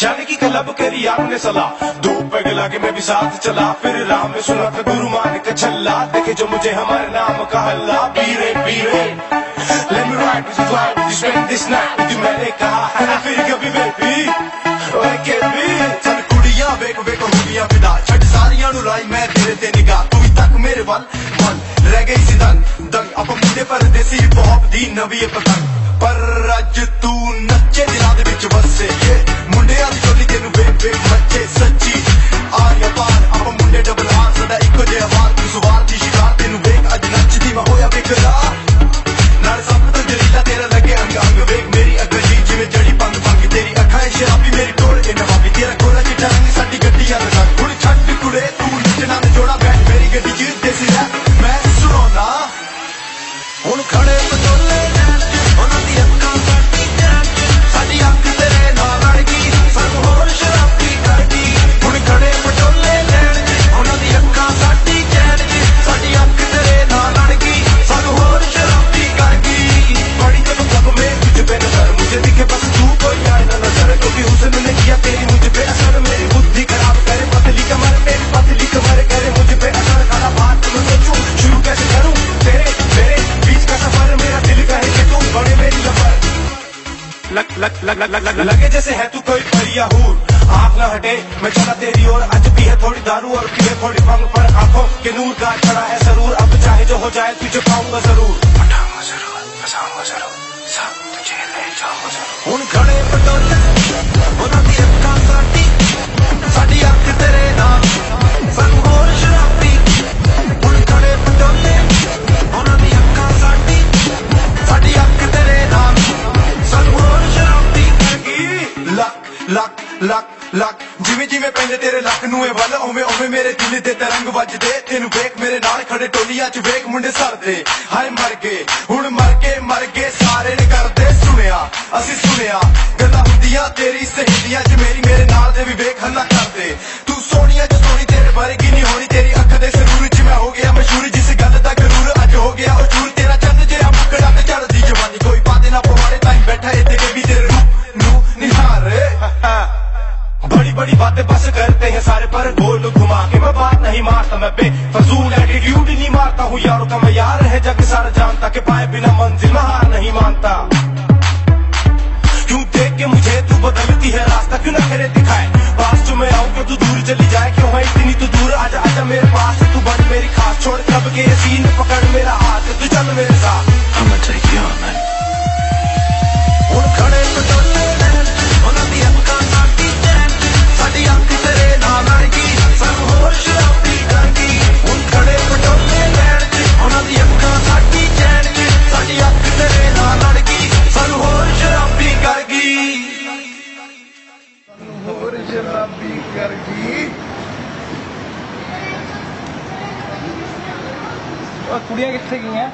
जाने की क्लब करी आपने सलाह। धूप पे गला के मैं भी साथ चला। फिर राम में सुना था गुरु मान का छल्ला। देखे जो मुझे हमारे नाम का हल्ला। पीरे पीरे Let me ride with you, fly with you, spend this night with you मैंने कहा है ना फिर कभी बेबी ओए केबी चल कुड़ियाँ वेक वेक हुगियाँ फिदा छट सारियाँ नु लाई मैं तेरे ते निगाह। तू ही तक मेरे वाल मन रह गई सी दंग अब मुझे पर देसी हिप हॉप दी नवी पतंग। लगे जैसे है तू कोई परिया हूर। आँख ना हटे मैं चला तेरी और आज भी है थोड़ी दारू और पी है थोड़ी भंग पर आँखों के नूर का खड़ा है ज़रूर अब चाहे जो हो जाए तुझे पाऊँगा ज़रूर। पटाऊँगा ज़रूर फसाऊँगा ज़रूर। सब तुझे ले जाऊँगा ज़रूर। उन खड़े पटोले ਲੱਕ ਲੱਕ। ਜਿਵੇਂ ਜਿਵੇਂ ਪੈਂਦੇ ਤੇਰੇ ਲੱਕ ਨੂੰ ਇਹ ਵੱਲ ਓਵੇਂ ਓਵੇਂ ਮੇਰੇ ਦਿਲ ਦੇ ਤਰੰਗ ਵੱਜਦੇ। ਤੈਨੂੰ ਵੇਖ ਮੇਰੇ ਨਾਲ ਖੜੇ ਟੋਲੀਆਂ 'ਚ ਵੇਖ ਮੁੰਡੇ ਸਰਦੇ। ਹਾਏ ਮਰ ਗਏ, ਹੁਣ ਮਰ ਕੇ ਮਰ ਗਏ, ਸਾਰੇ ਨੇ ਕਰਦੇ ਸੁਣਿਆ। ਅਸੀਂ ਸੁਣਿਆ ਗੱਲਾਂ ਹੁੰਦੀਆਂ ਤੇਰੀ ਸਹੇਲੀਆਂ 'ਚ ਮੇਰੀ, ਮੇਰੇ ਨਾਲ ਦੇ ਵੀ ਵੇਖ ਹੱਲਾ ਕਰਦੇ। बातें बस करते हैं सारे पर गोल घुमा के। मैं बात नहीं मारता, मैं बेफजूल एटीट्यूड नहीं मारता हूँ यारों का, मैं यार है जग सारा जानता के पाए बिना मंजिल में हार नहीं मानता। क्यों देख के मुझे तू बदलती है रास्ता, क्यों ना करे दिखाए? पास जो मैं आऊँ, क्यों तू दूर चली जाए? क्यों है इतनी तू दूर? आजा आजा मेरे पास, तू बन मेरी खास, छोड़ कब के सीन पकड़ सीन ਜਲਾਬੀ ਕਰ ਗਈ। ਉਹ ਕੁੜੀਆਂ ਕਿੱਥੇ ਗਈਆਂ?